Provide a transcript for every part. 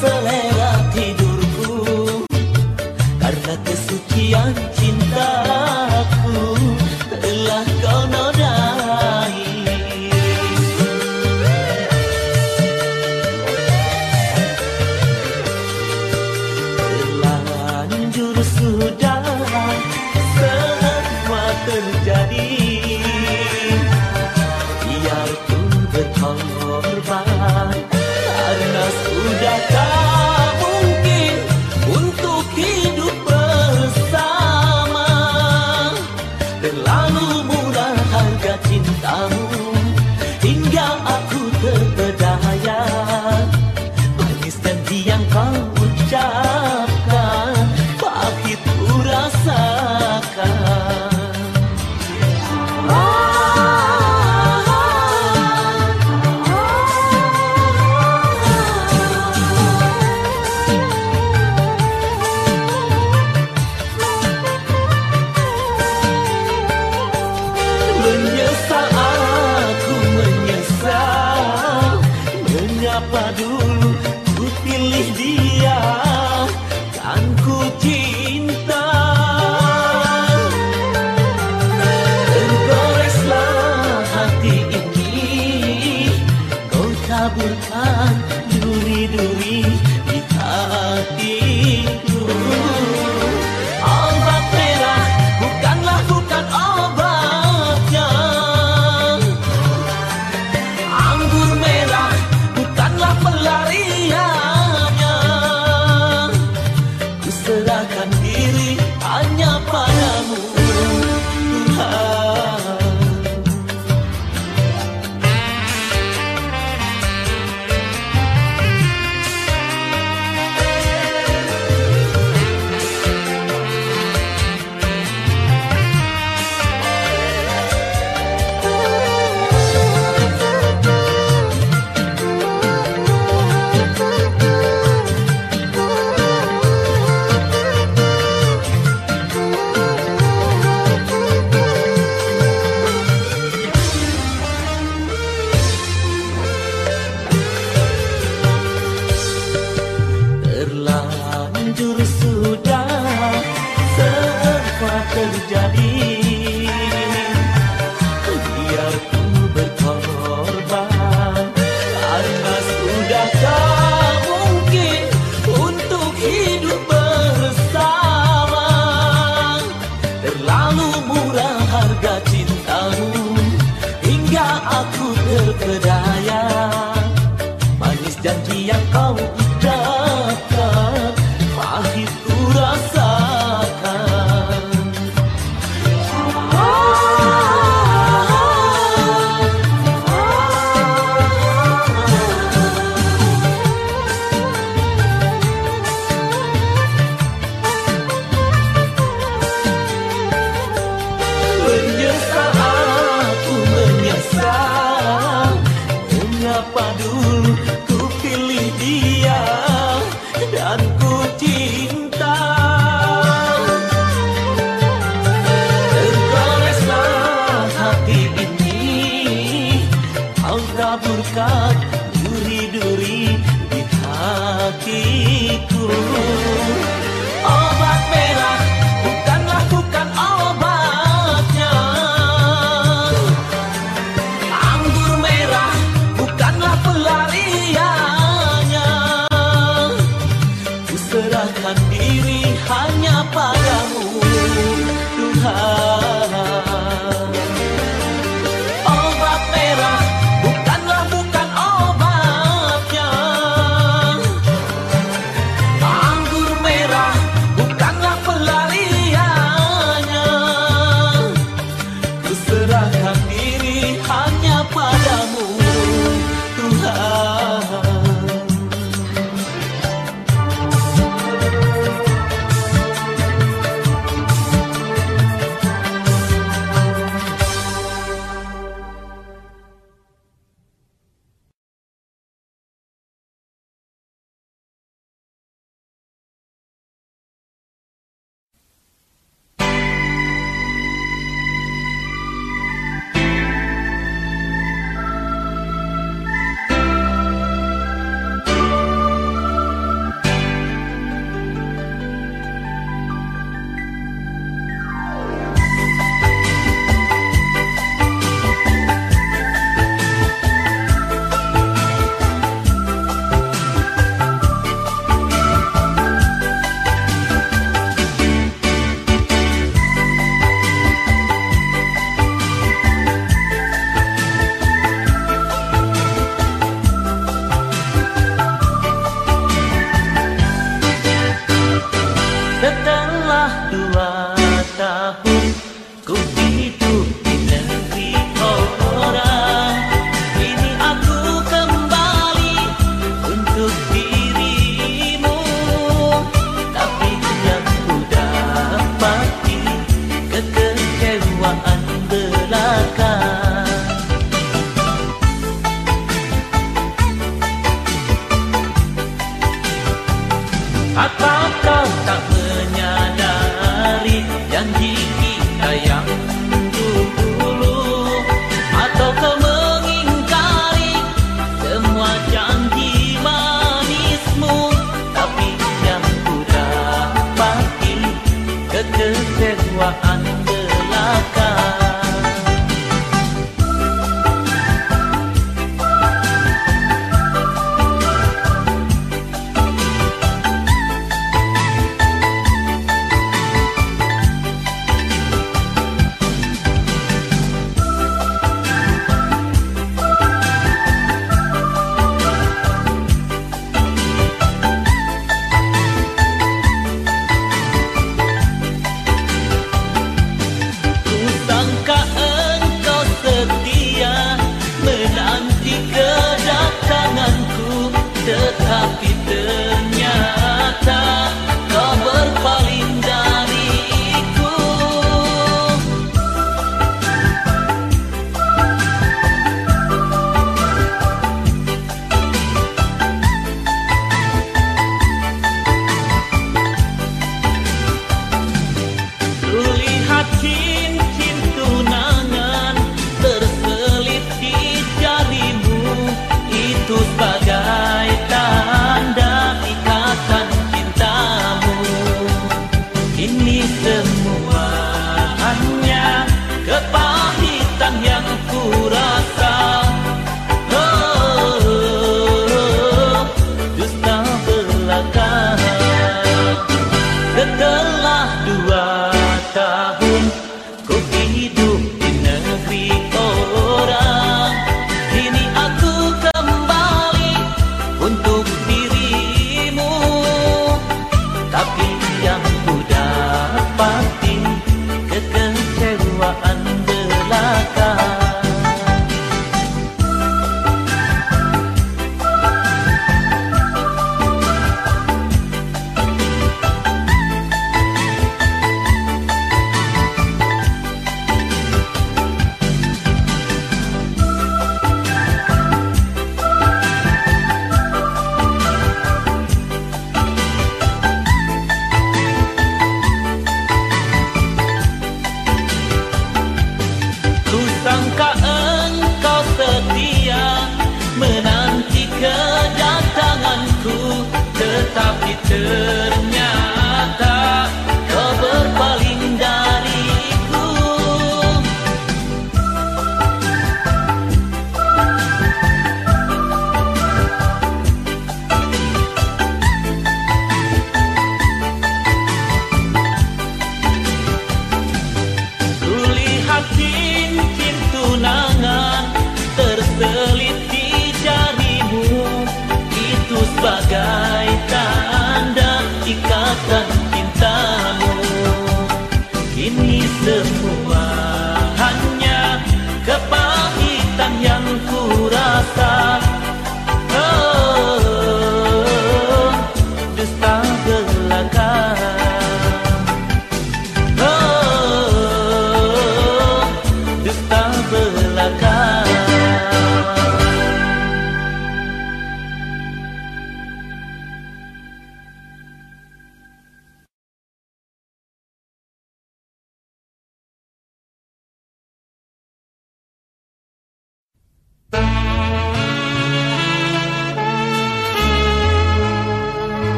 selera tidurku karena kesucian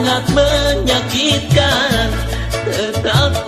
sangat menyakitkan. Tetap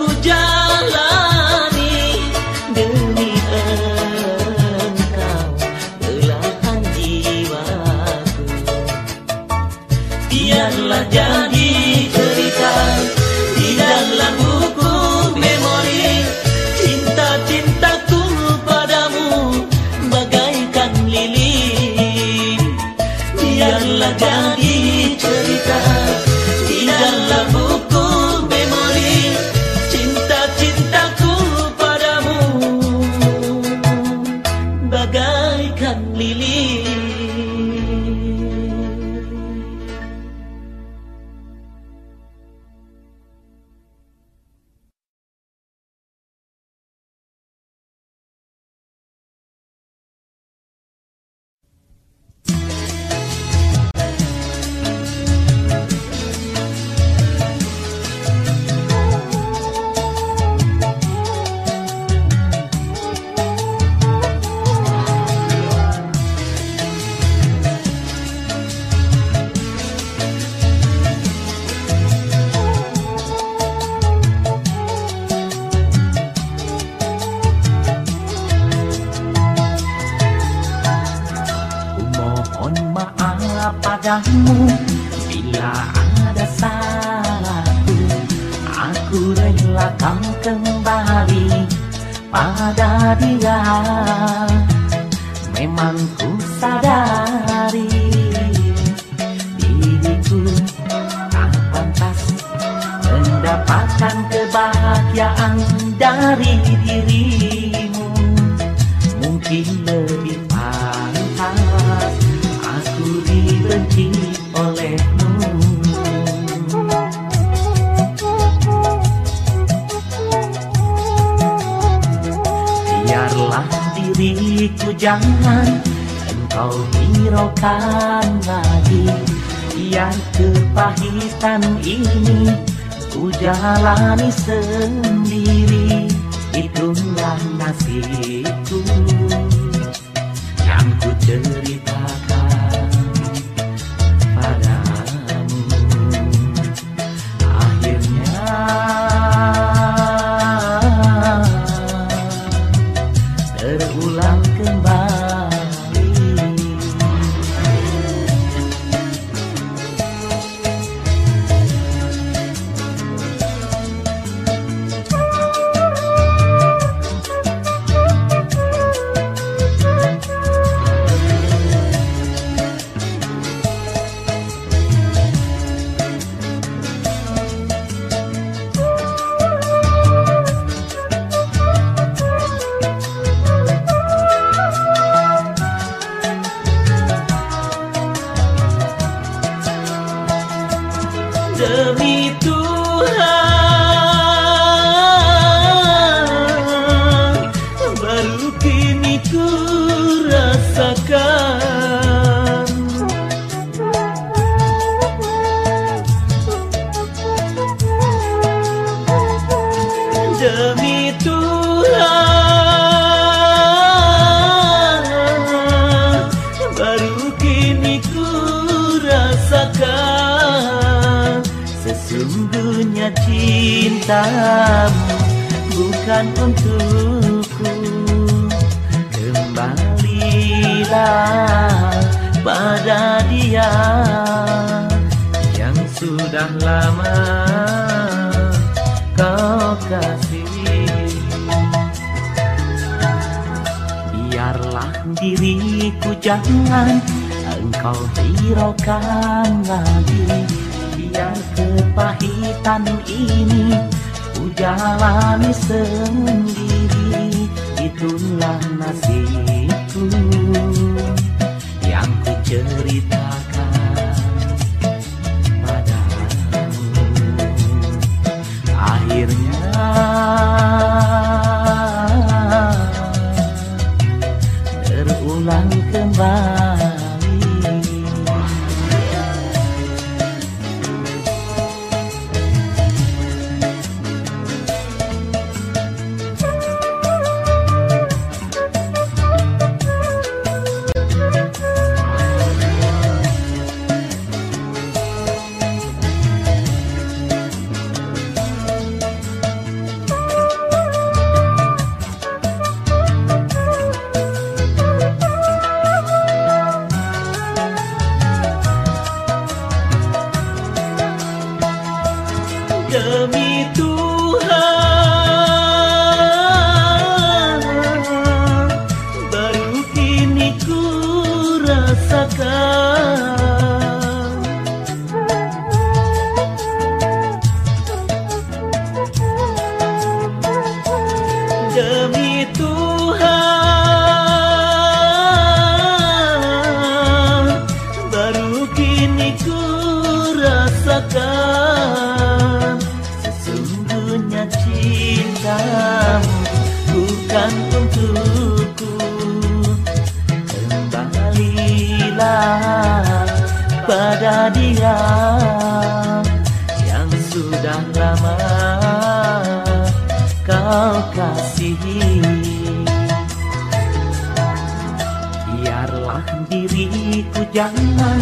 jangan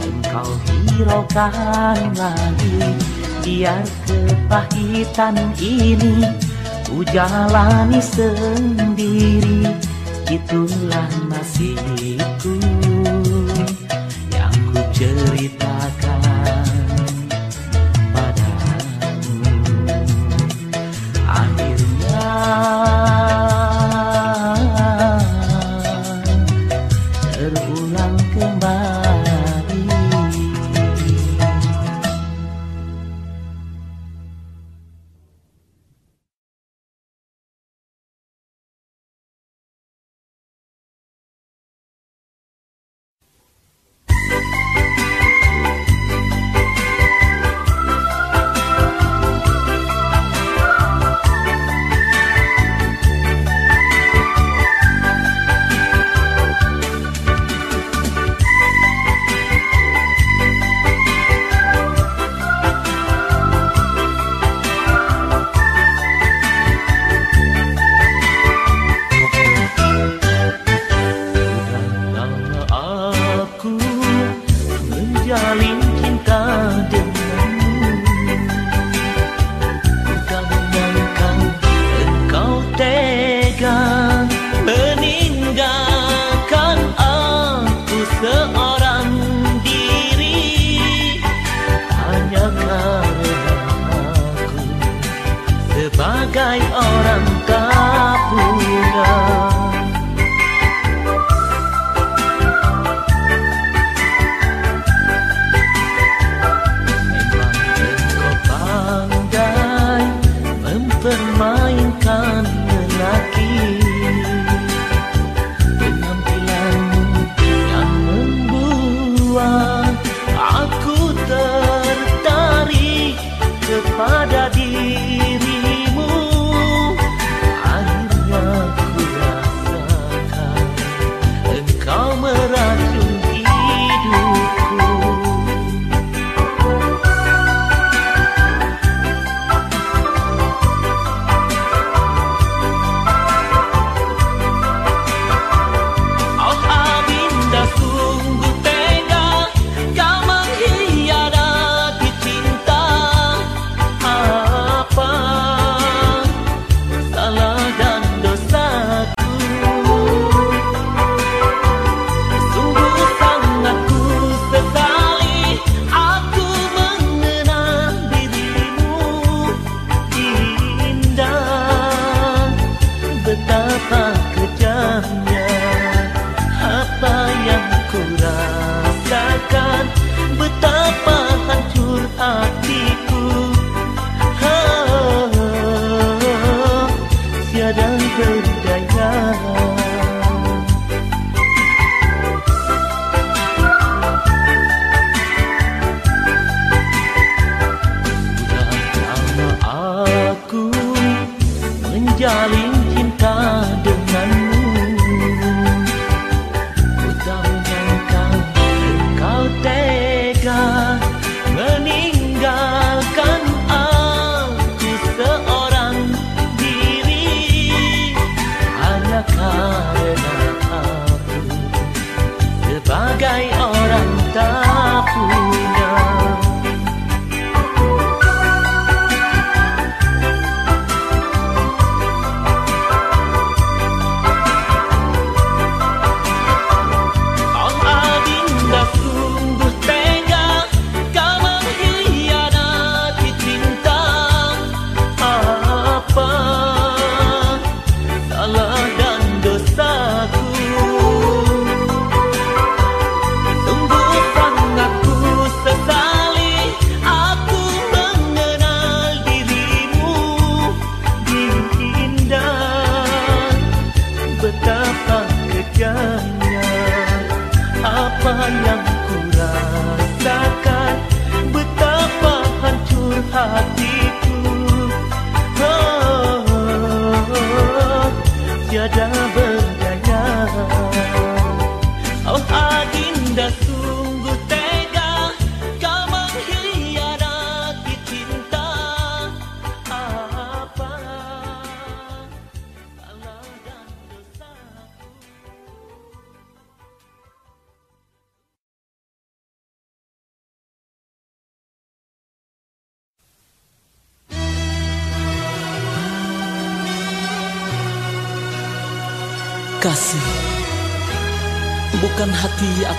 engkau hiraukan lagi. Biar kepahitan ini ku jalani sendiri. Itulah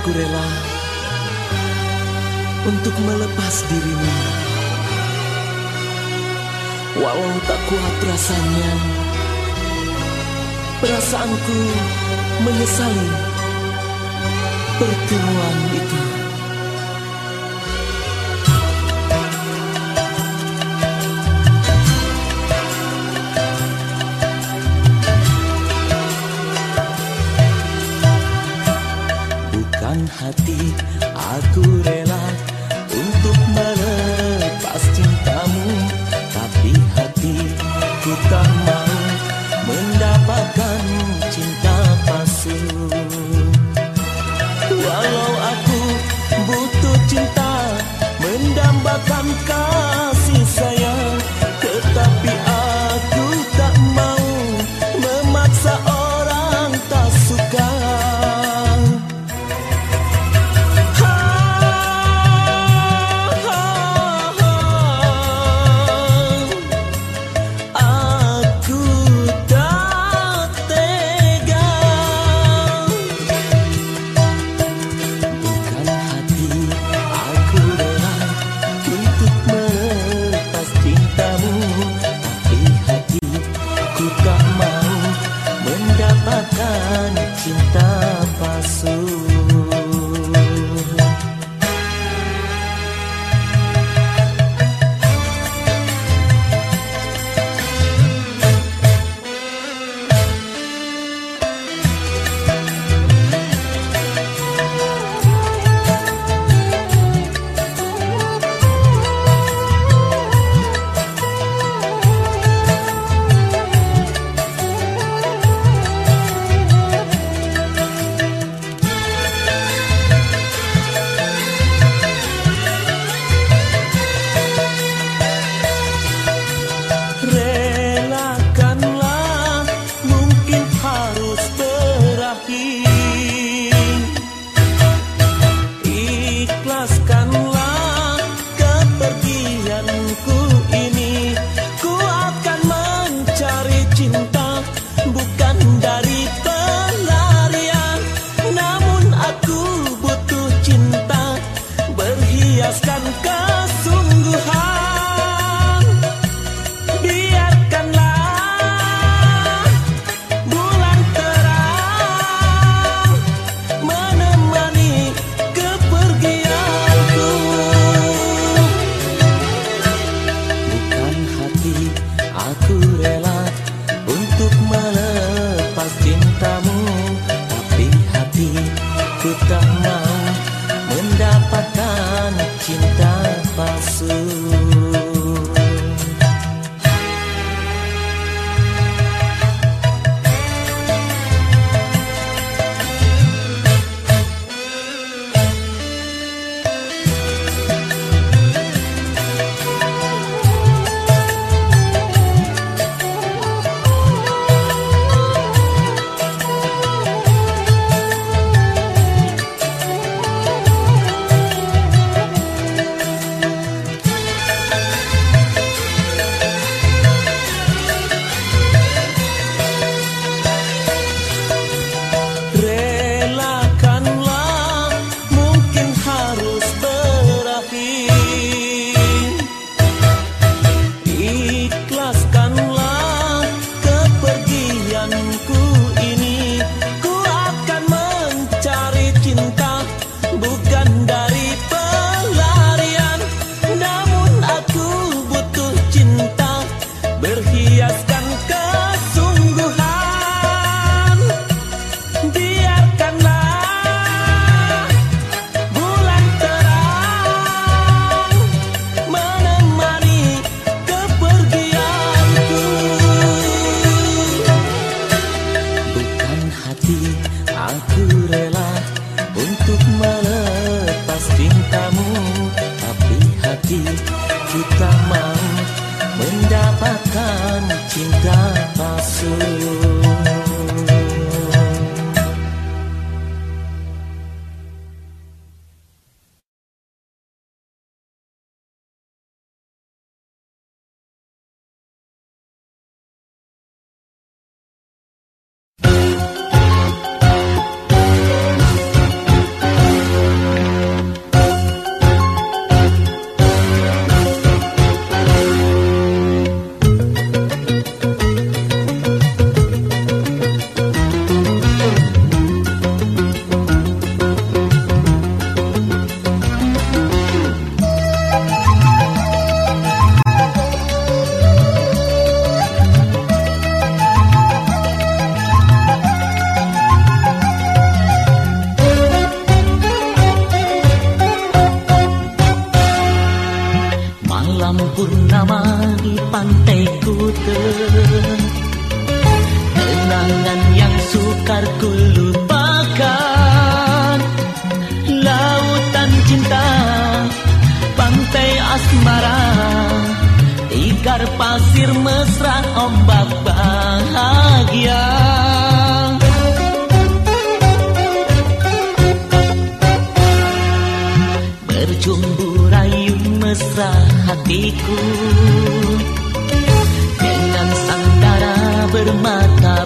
Aku rela untuk melepas dirimu. Walau tak kuat rasanya Perasaanku menyesali pertemuan itu. hati Aku rela untuk melepas cintamu. Tapi hati ku tak mau mendapatkan cinta palsu. Walau aku butuh cinta mendambakan kau.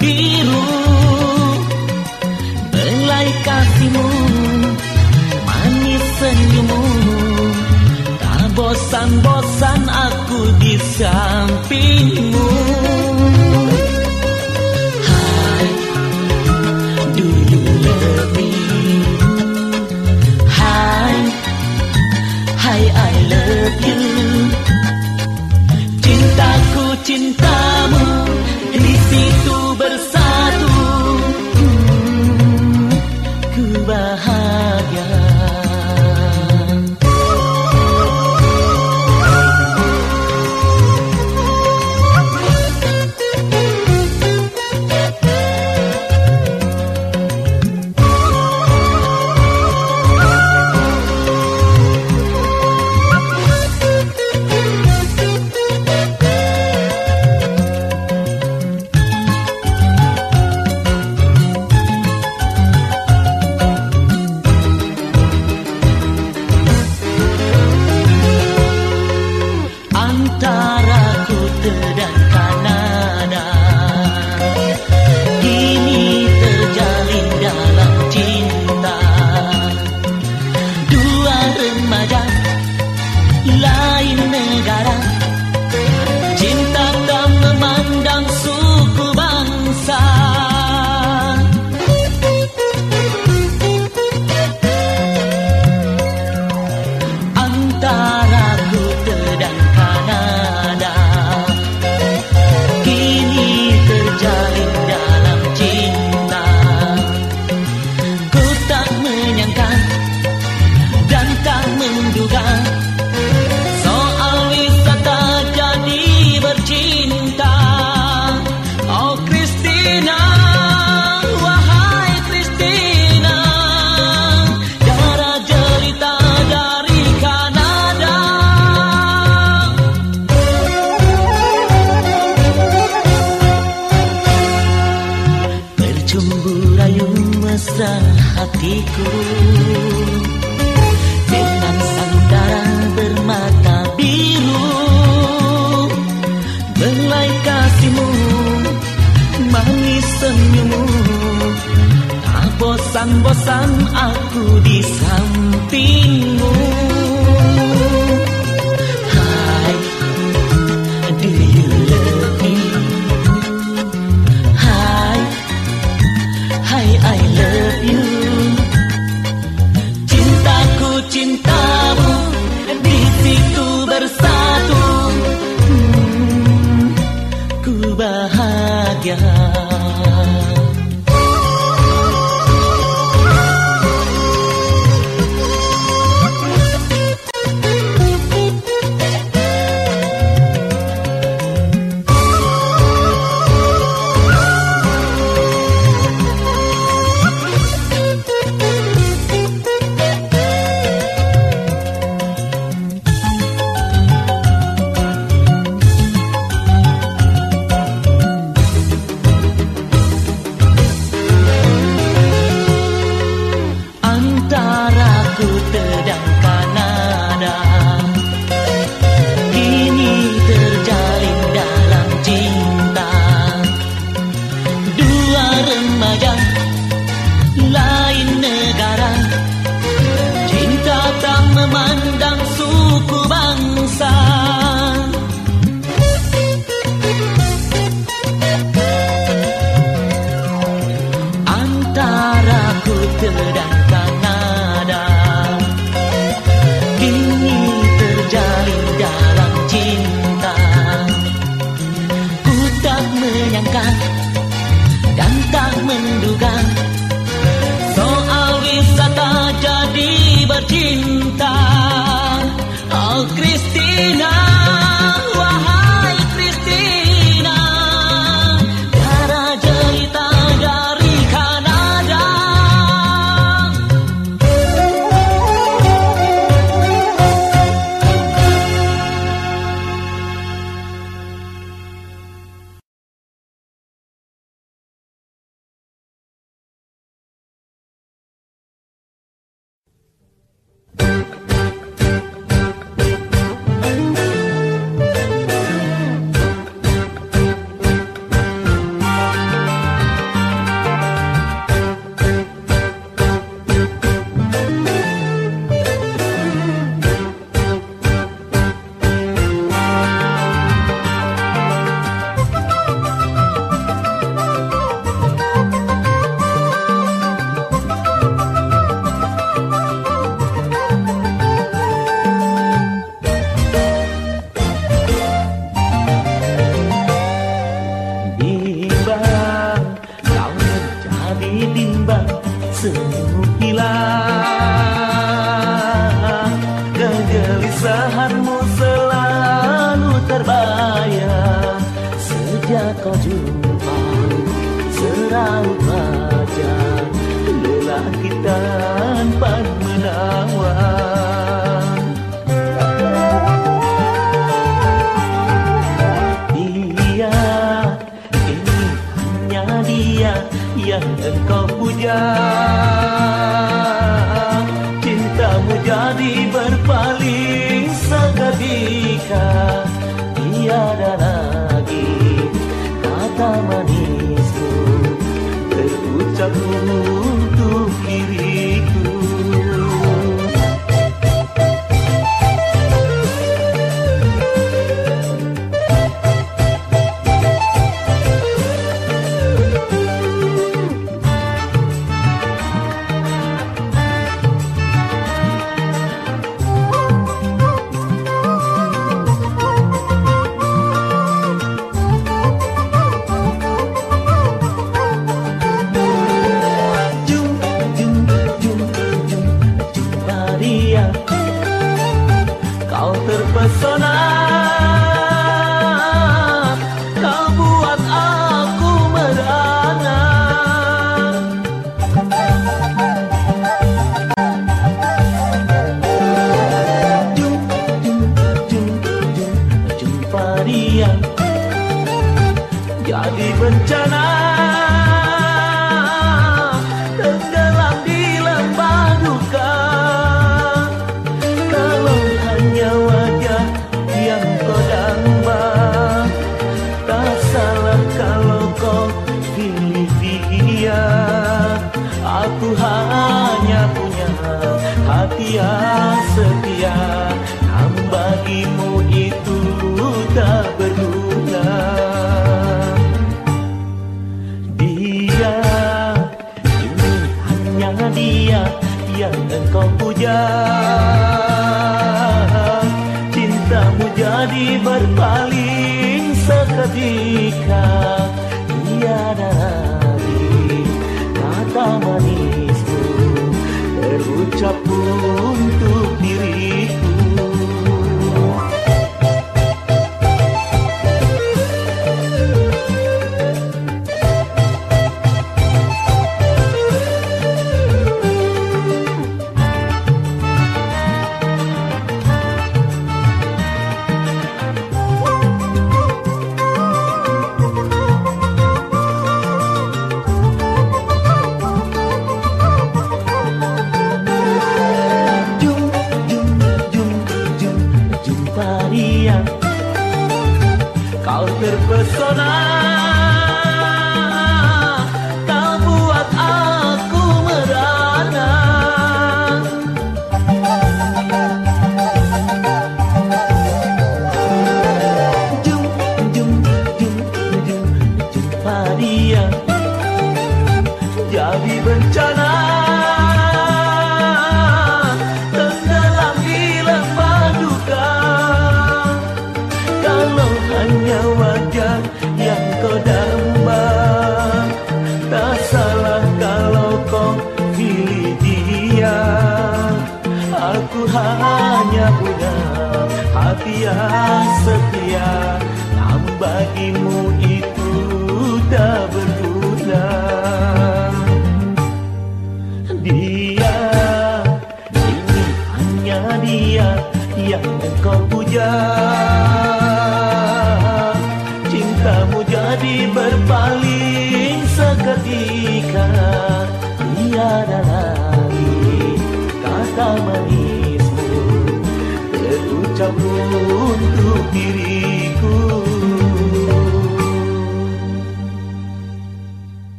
biru Belai kasihmu Manis senyummu. Tak bosan-bosan aku di sampingmu. Yeah.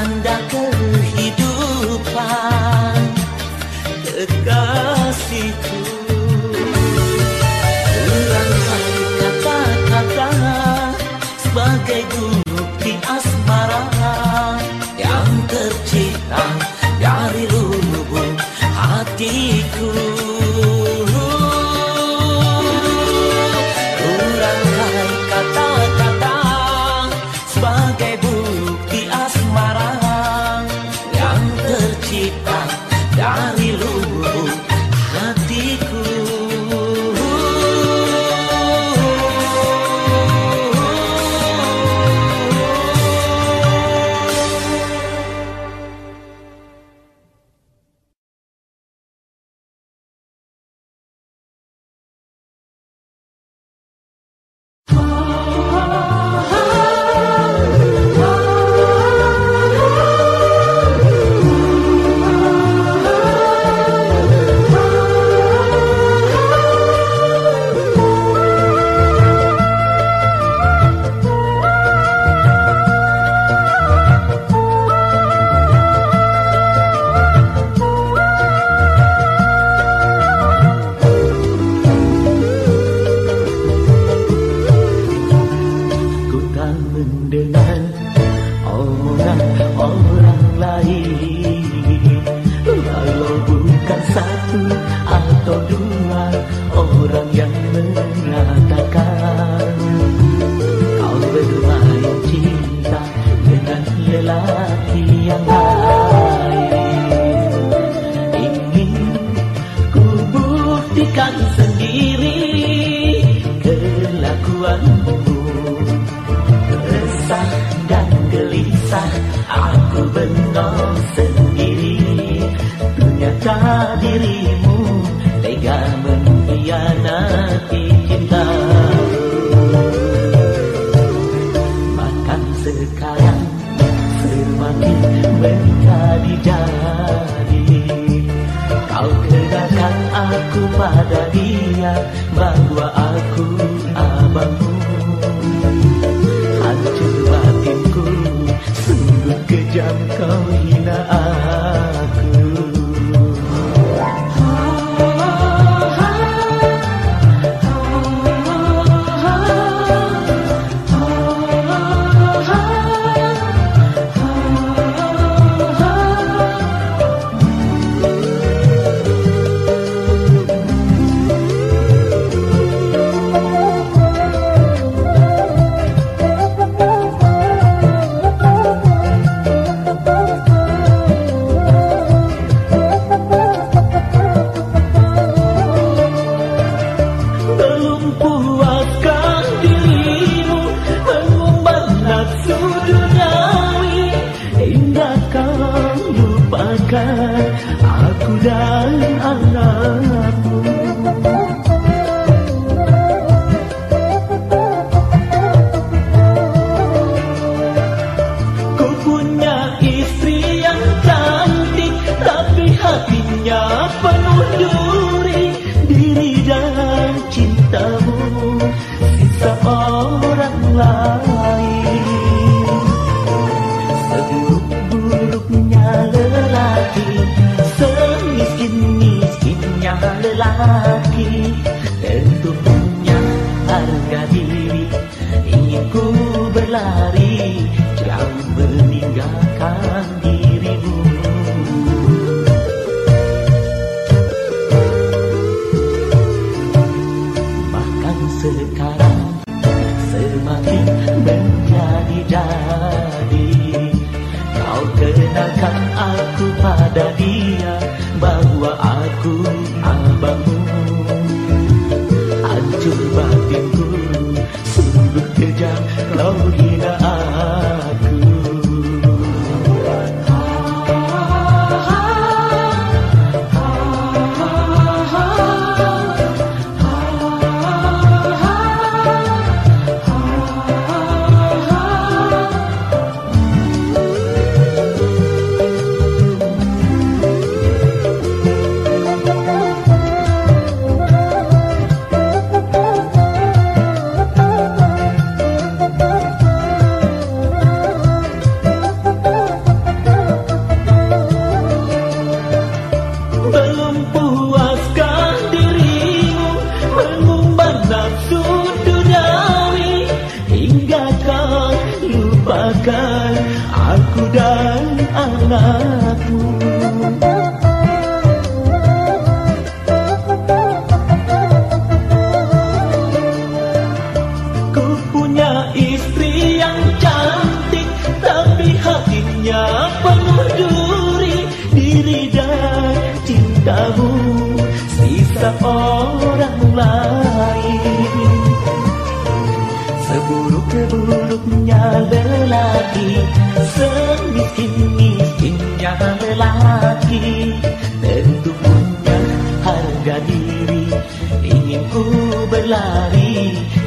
andar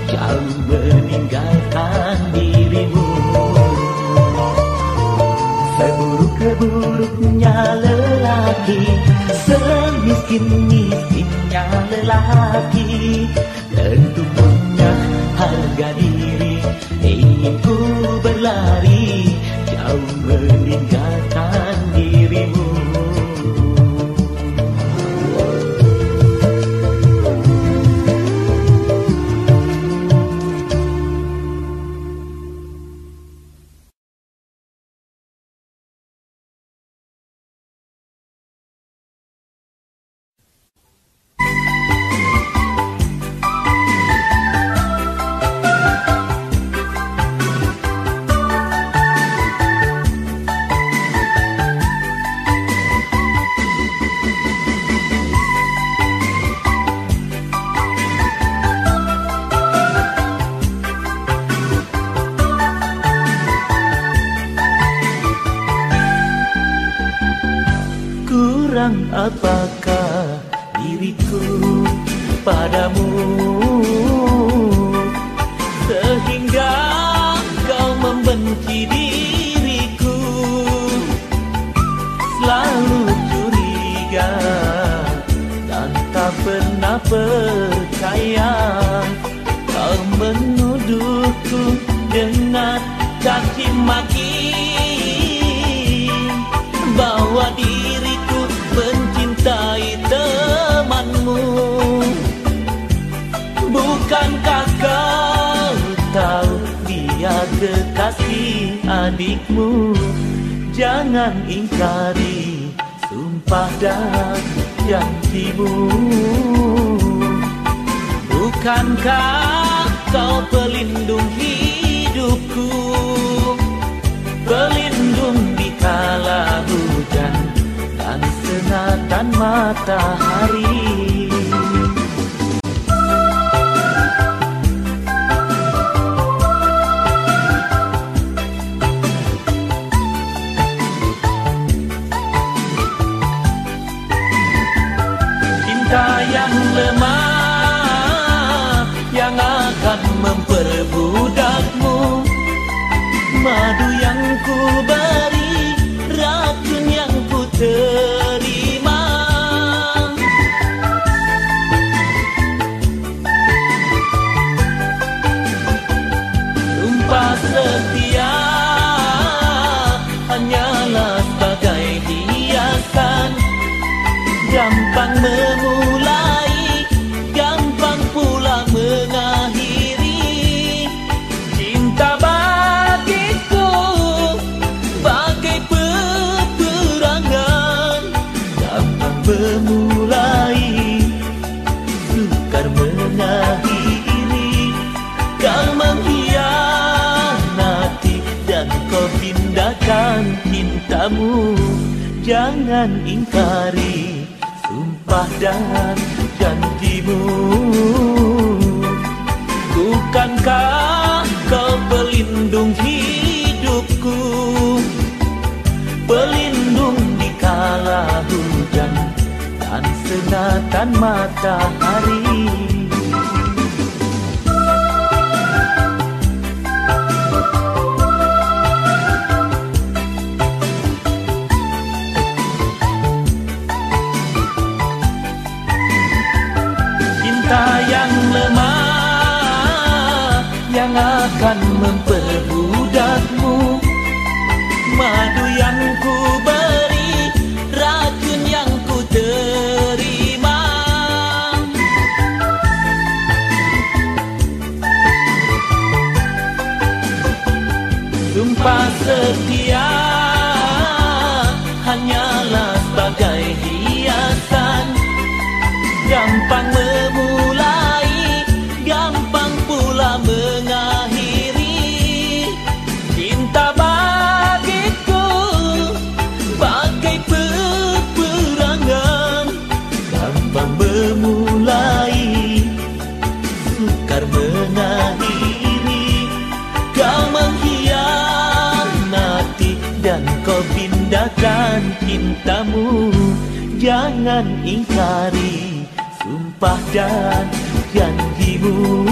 jauh meninggalkan dirimu. Seburuk-keburuknya lelaki Semiskin-miskinnya lelaki. Tentu punya harga diri Ingin ku berlari. Jauh meninggalkan dirimu. jangan ingkari Sumpah dan janjimu. Bukankah kau pelindung hidupku? Pelindung di kala hujan Dan senatan matahari. memperbaiki pindahkan cintamu. Jangan ingkari sumpah dan janjimu.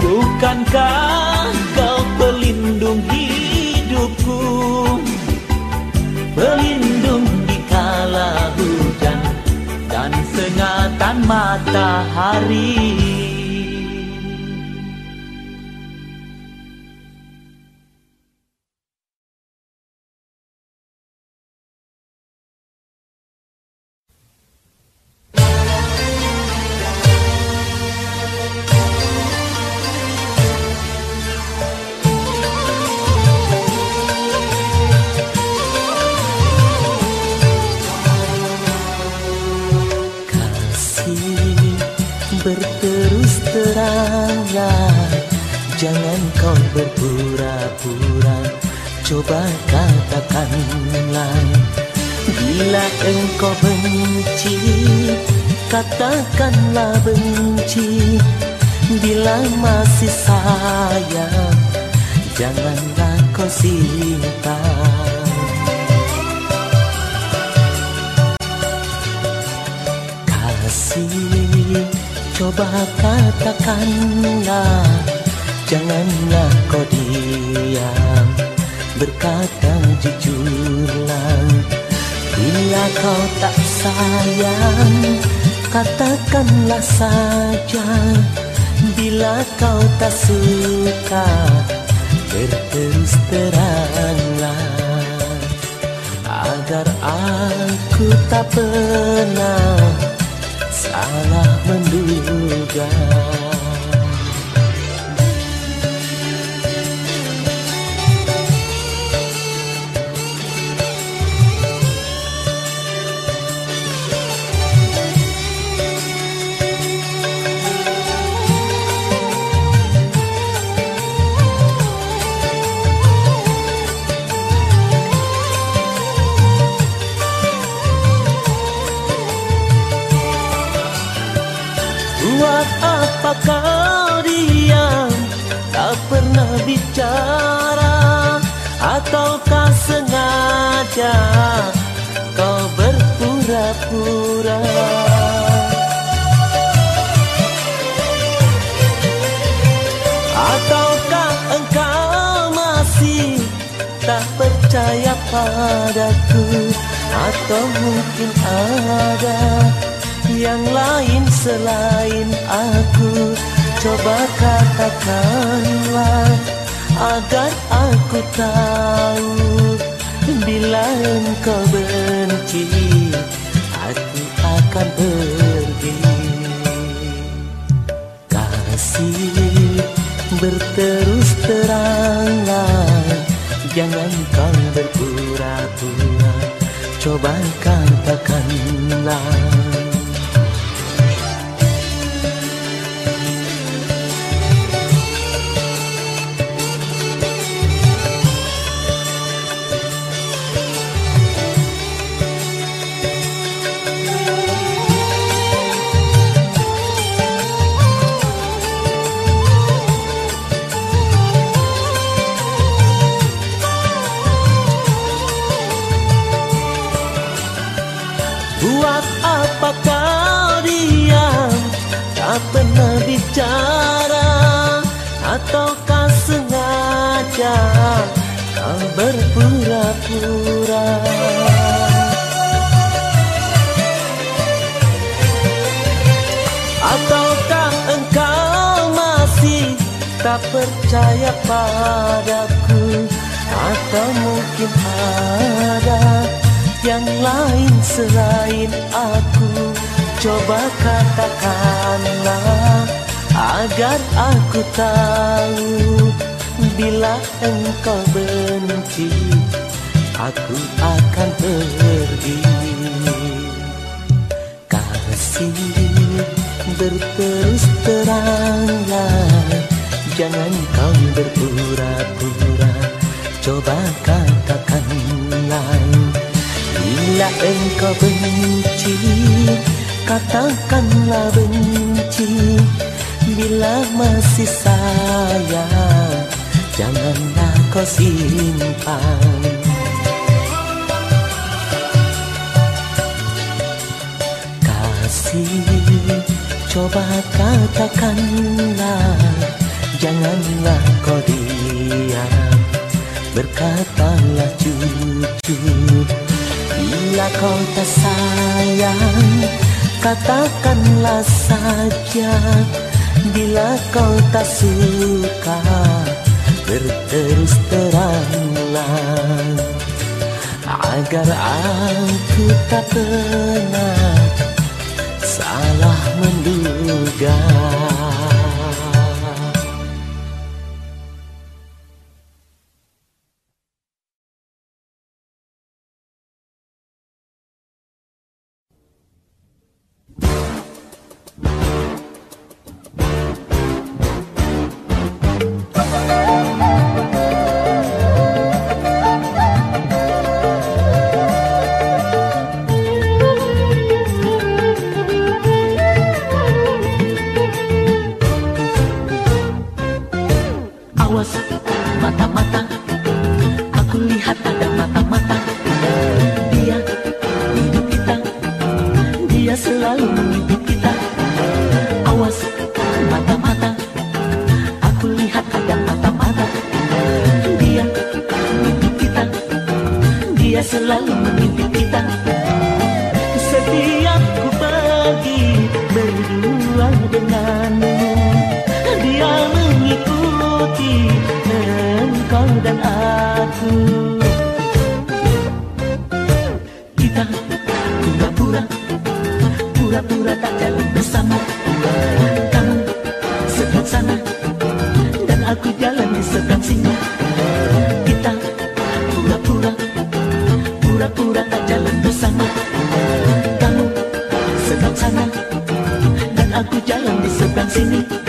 Bukankah kau pelindung hidupku? Pelindung di kala hujan dan sengatan matahari. Jika engkau benci Katakanlah benci. Bila masih sayang Janganlah kau simpan Kasih Coba katakanlah. Janganlah kau diam Berkata jujurlah. Bila kau tak sayang Katakanlah saja. Bila kau tak suka Berterus teranglah. Agar aku tak pernah Salah menduga bicara Ataukah sengaja Kau berpura-pura? Ataukah engkau masih Tak percaya padaku? Atau mungkin ada yang lain selain aku? Coba katakanlah agar aku tahu Bila engkau benci aku akan pergi. Kasih berterus teranglah Jangan kau berpura-pura. Coba katakanlah Ataukah sengaja Kau berpura-pura? Ataukah engkau masih Tak percaya padaku? Atau mungkin ada yang lain selain aku? Coba katakanlah agar aku tahu Bila engkau benci aku akan pergi. Kasih berterus teranglah Jangan kau berpura-pura. Coba katakanlah Bila engkau benci Katakanlah benci Bila masih sayang Janganlah kau simpan. Kasih Coba katakanlah Janganlah kau diam. Berkatalah jujur Bila kau tak sayang Katakanlah saja Bila kau tak suka Berterus teranglah Agar aku tak pernah Salah menduga jalan di seberang sini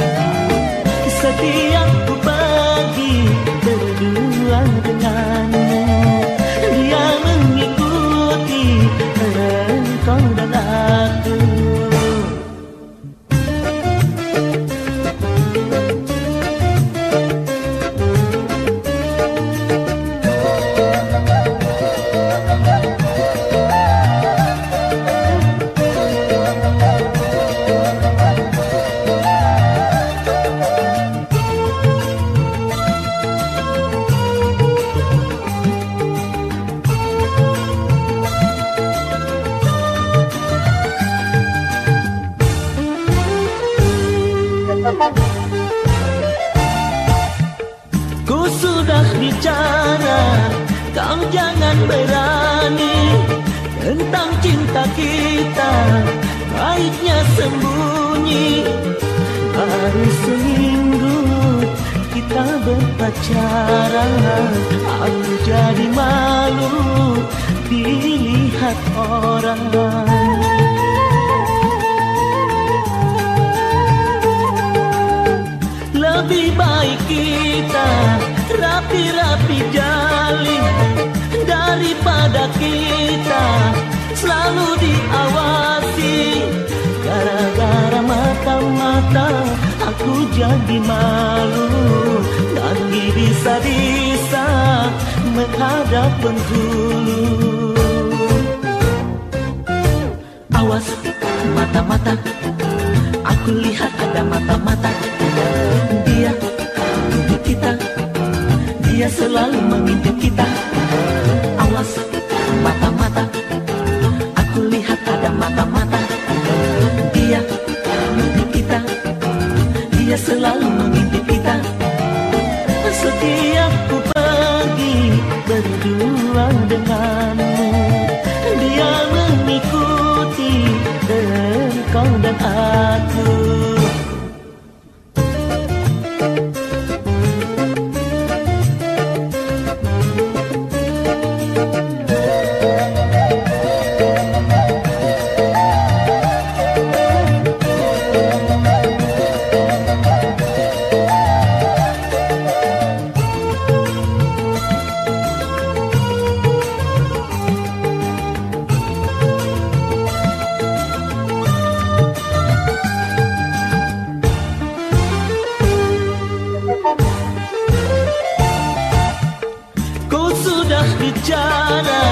berbicara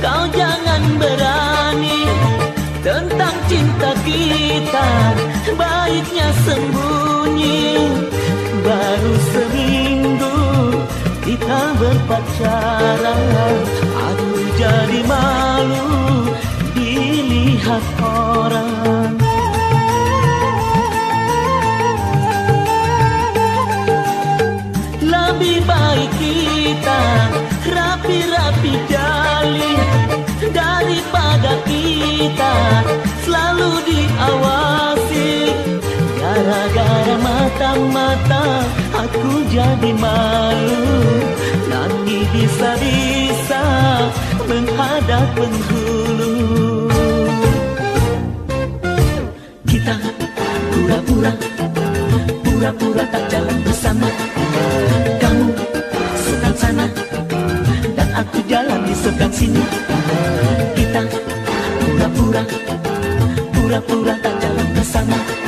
Kau jangan berani. Tentang cinta kita Baiknya sembunyi. Baru seminggu Kita berpacaran Aku jadi malu Dilihat orang. kita selalu diawasi. Gara-gara mata-mata aku jadi malu. Nanti bisa-bisa menghadap penghulu Kita pura-pura, pura-pura tak jalan bersama. Kamu sedang sana, dan aku jalan di seberang sini pura-pura tak jalan ke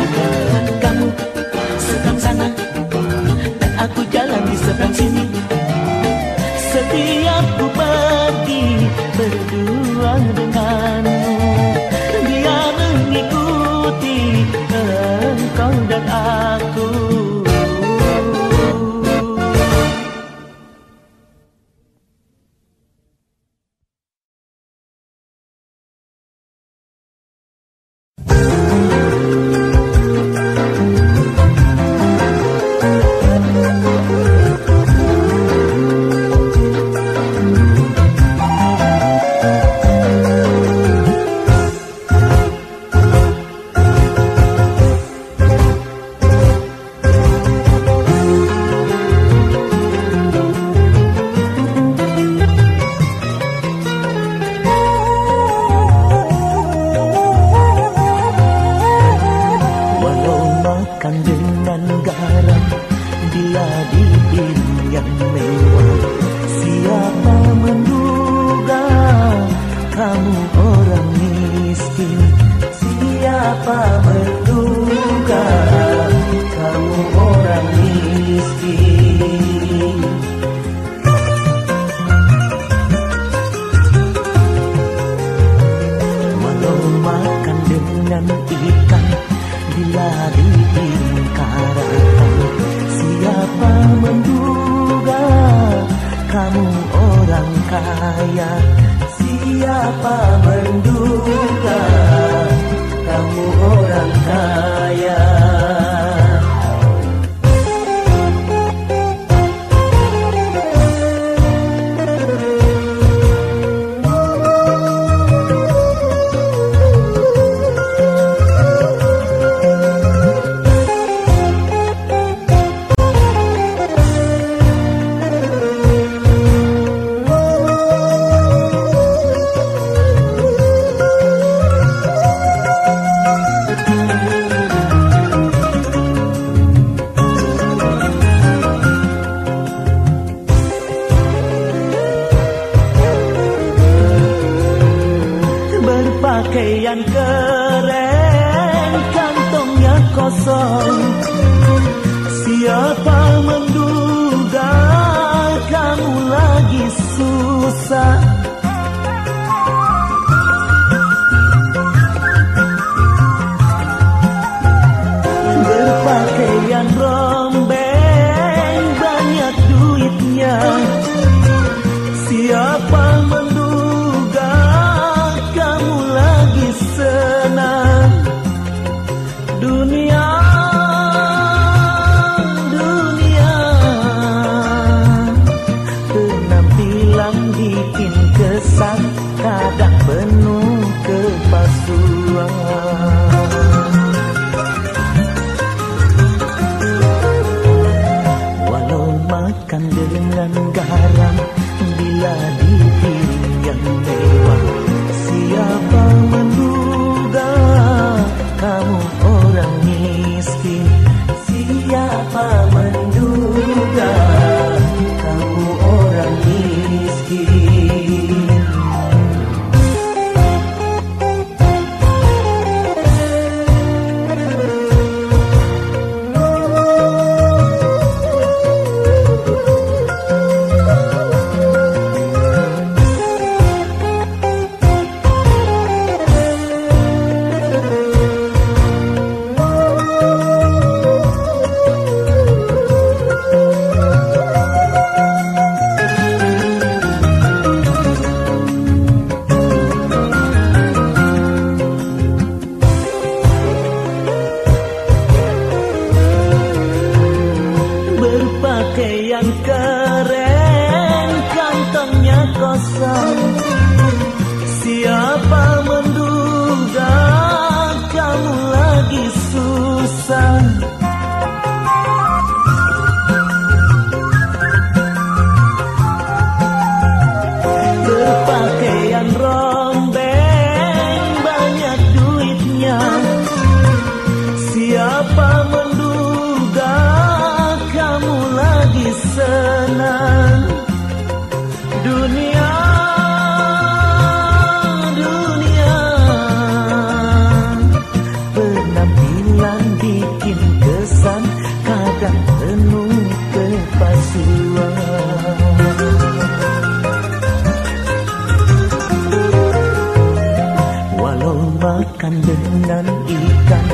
mainan ikan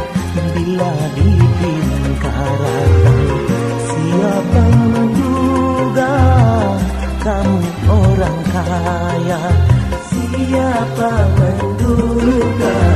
bila dipinkarkan siapa menduga kamu orang kaya? Siapa menduga?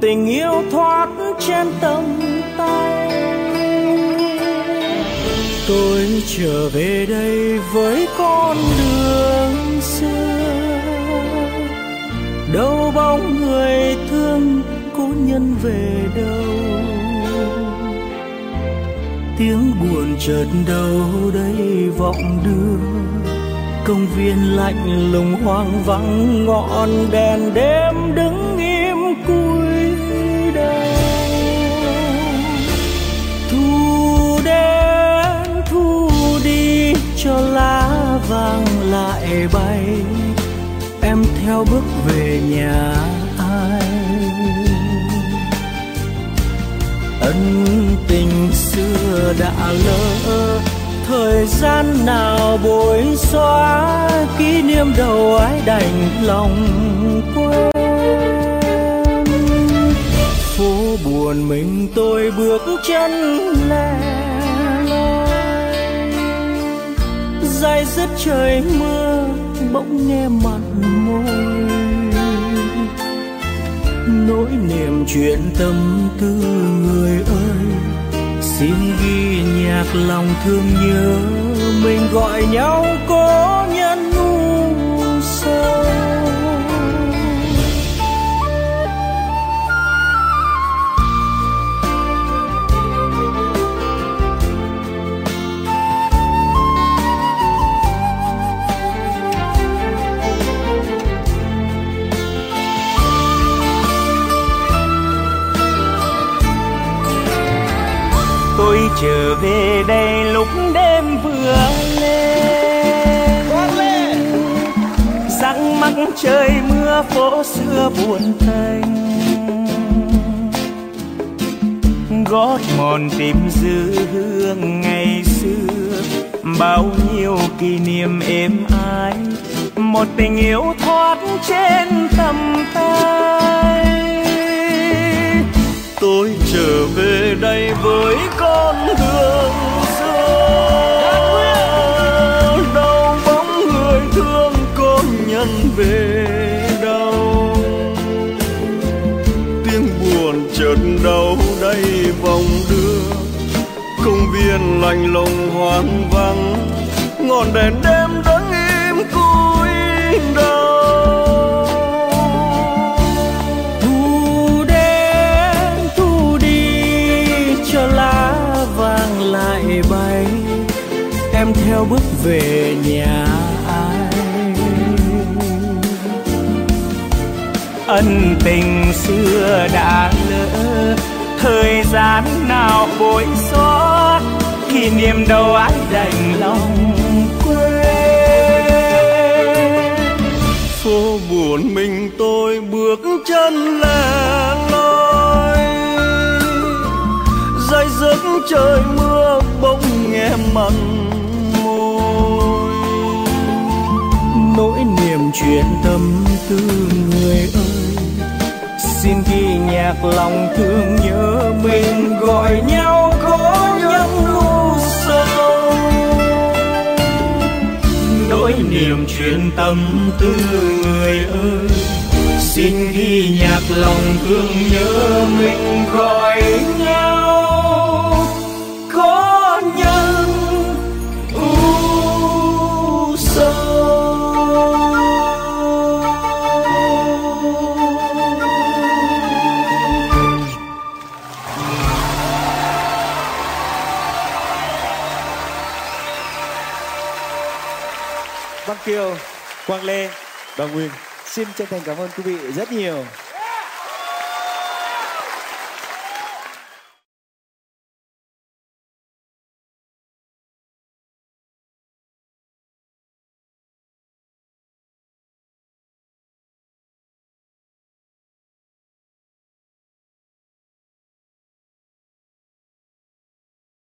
Tình yêu thoát trên tầm tay. Tôi trở về đây với con đường xưa. Đâu bóng người thương cố nhân về đâu. Tiếng buồn chợt đâu đây vọng đưa. Công viên lạnh lùng hoang vắng, ngọn đèn đêm đứng cho lá vàng lại bay. Em theo bước về nhà ai? Ân tình xưa đã lỡ, thời gian nào bồi xóa kỷ niệm đầu ái đành lòng quên. Phố buồn mình tôi bước chân lẻ dài rất trời mưa, bỗng nghe mặn môi. Nỗi niềm chuyện tâm tư người ơi, xin ghi nhạc lòng thương nhớ, mình gọi nhau cố trở về đây lúc đêm vừa lên. Răng mắc trời mưa phố xưa buồn tênh gót mòn tìm dư hương ngày xưa bao nhiêu kỷ niệm êm ái. Một tình yêu thoát trên tầm tay tôi trở về đây với con đường xưa. Đâu bóng người thương con nhân về đâu. Tiếng buồn chợt đâu đây vòng đưa. Công viên lạnh lùng hoang vắng, ngọn đèn đêm theo bước về nhà ai? Ân tình xưa đã lỡ, thời gian nào bối xóa? Kỷ niệm đâu ai đành lòng quên? Phố buồn mình tôi bước chân lẻ loi. Dây giấc trời mưa bỗng nghe mặn. Nỗi niềm chuyện tâm tư người ơi. Xin ghi nhạc lòng thương nhớ mình gọi nhau có những lu sâu nỗi niềm chuyện tâm tư người ơi. Xin ghi nhạc lòng thương nhớ mình gọi nhau Kiều, Quang Lê, và Nguyên. Xin chân thành cảm ơn quý vị rất nhiều.